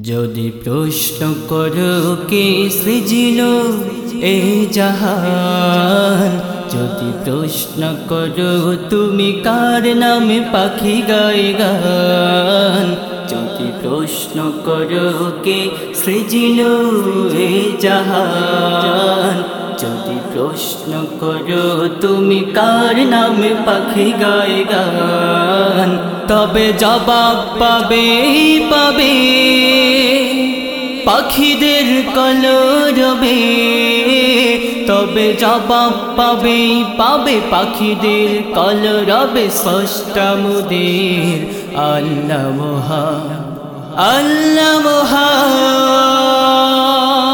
যদি প্রশ্ন করো কে সৃজিল এ জাহান, যদি প্রশ্ন করো তুমি কার নামে পাখি গায়ে গান, যদি প্রশ্ন করো কে সৃজিল এ জাহান যদি প্রশ্ন করো, তুমি কার নামে পাখি গায়ে গান? তবে জবাব পাবে পাবে। পাখিদের কলরবে তবে জবাব পাবে পাবে। পাখিদের কলরবে ষষ্ঠা মুদের। আল্লাহ মহান আল্লাহ মহান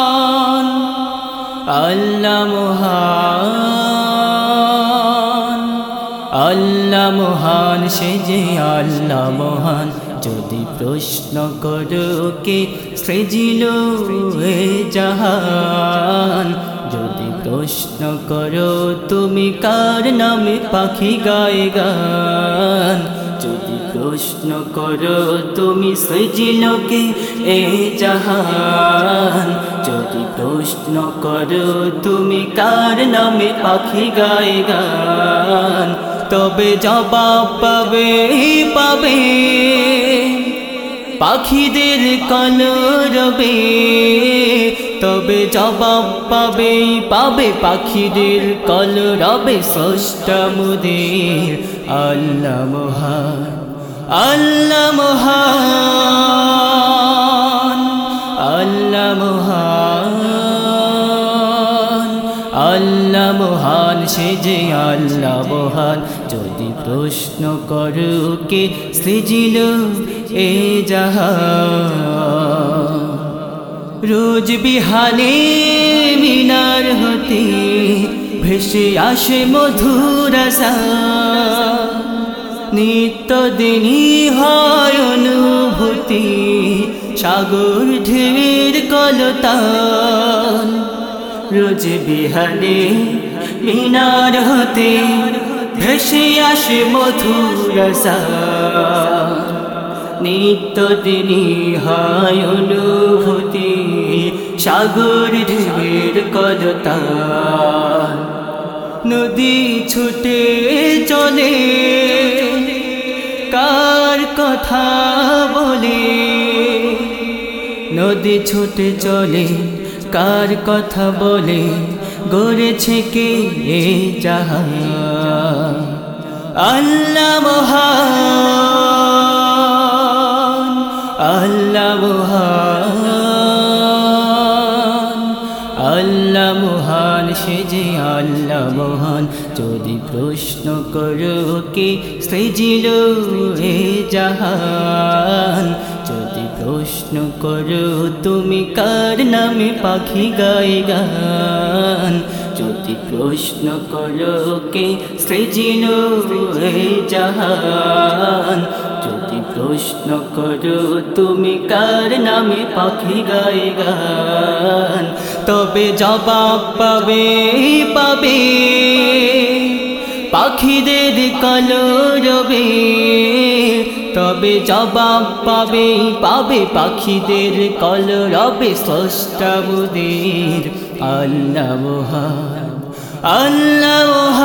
আল্লাহ মহান আল্লাহ মহান সে যে আল্লাহ মহান। যদি প্রশ্ন করো কে সৃজিল জাহান। যদি প্রশ্ন করো, তুমি কার নামে পাখি গায়ে গান? যদি প্রশ্ন করো, তুমি সৃজিলকে এ জাহান? যদি প্রশ্ন করো, তুমি কার নামে পাখি গায়ে গান? তবে জবাব পাবে পাবে। পাখিদের কলরবে। তবে জবাব পাবে পাবে পাখিদের কলরবে ষষ্ঠা মুদের। আল্লাহ মহান আল্লাহ মহান আল্লাহ মহান আল্লাহ মহান, সে যে আল্লাহ মহান। যদি প্রশ্ন করো কে সৃজিল এ জাহান? রোজ বিহানে মিনার হতে ভেসে আসে মধুর নিত্য দিনই হয় অনুভূতি, সাগর ঢের কলতান। রোজ বিহানে মিনার হতে ভেসে আসে মধুর নিত্য দিনই হয় অনুভূতি, সাগর ঢের কলতা। নদী ছুটে চলে, কার কথা বলে? নদী ছুটে চলে, কার কথা বলে? গড়েছে কে এ যাহা আল্লাহ মহান আল্লাহ মহান, আল্লাহ আল্লাহ মহান। যদি প্রশ্ন করো কে সৃজিল এ জাহান, যদি প্রশ্ন করো তুমি কার নামে পাখি গাই গান। যদি প্রশ্ন করো কে সৃজিল এ জাহান প্রশ্ন করো তুমি কার নামে পাখি গায়ে গান? তবে জবাব পাবে পাবে। পাখিদের কলরবে তবে জবাব পাবে পাবে। পাখিদের কলরবে ষষ্ঠা মুদের। আল্লাহ আল্লাহ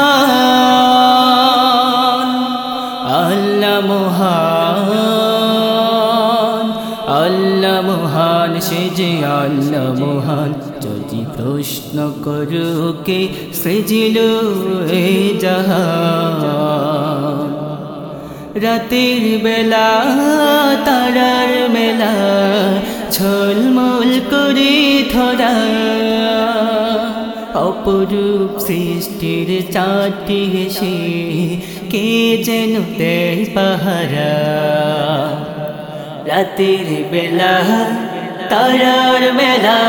আল্লাহ মহান আল্লাহ মহান, সে যে আল্লাহ মহান। যদি প্রশ্ন করো কে সৃজিল এ রাতের বেলা, তারার মেলা ঝলমল করে ধরা। অপরূপ সৃষ্টির চারটি হেসে কে যেন পাহারা? রাতের বেলা, তারার মেলা,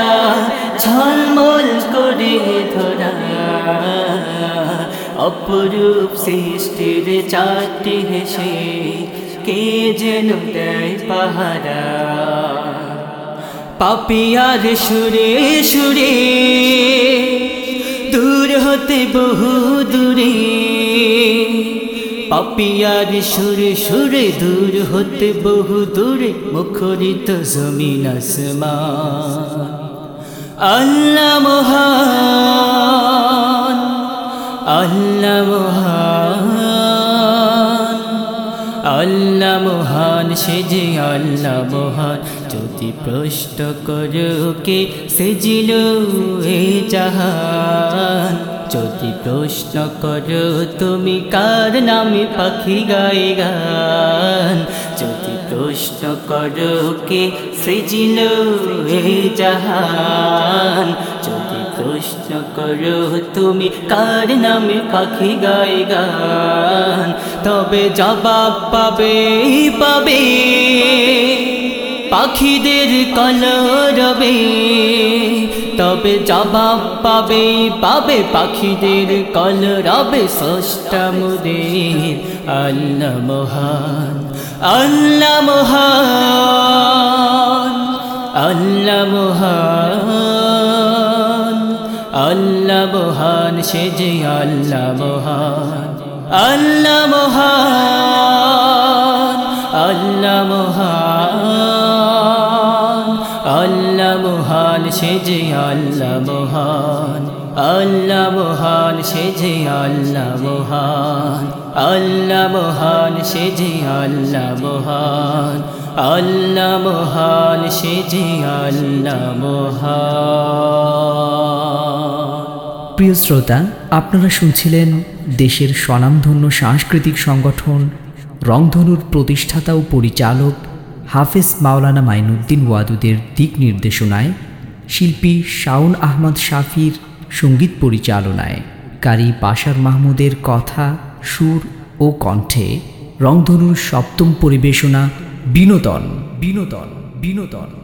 ঝলমল করে ধরা। অপরূপ সৃষ্টির চারটি হেসে কে যেন পাহারা? পাপিয়ার সুরে সুরে দূর হতে বহু দূরে, পাপিয়ার সুরে সুরে দূর হতে বহু দূরে, মুখরিত জমিন আল্লাহ মহান আল্লাহ মহান আল্লাহ মহান, সে যে আল্লাহ মহান। যদি প্রশ্ন করোকে সেজিল এ জাহান। যদি প্রশ্ন করো তুমি কার নামে পাখি গায়ে গান। যদি প্রশ্ন করো কে সৃজিল জাহান। যদি প্রশ্ন করো তুমি কার নামে পাখি গায়ে গান। তবে জবাব পাবে পাবে। পাখিদের কলরবে তবে জবাব পাবে পাবে পাখিদের কলরবে মুদের। আল্লাহ মহান আল্লাহ মহান আল্লাহ মহান আল্লাহ মহান সে যে আল্লাহ মহান আল্লাহ মহান আল্লাহ মহান। সে যে আল্লাহ মহান আল্লাহ মহান সে যে আল্লাহ মহান আল্লাহ মহান সে যে আল্লাহ মহান আল্লাহ মহান সে যে আল্লাহ মহান। প্রিয় শ্রোতা, আপনারা শুনছিলেন দেশের স্বনামধন্য সাংস্কৃতিক সংগঠন রংধনুর প্রতিষ্ঠাতা ও পরিচালক হাফেজ মাওলানা মাইনুদ্দিন ওয়াদুদের দিক নির্দেশনায় শিল্পী শাউন আহমদ শাফির সংগীত পরিচালনায় কারি বাশার মাহমুদের কথা, সুর ও কণ্ঠে রংধনুর সপ্তম পরিবেশনা বিনোদন বিনোদন বিনোদন।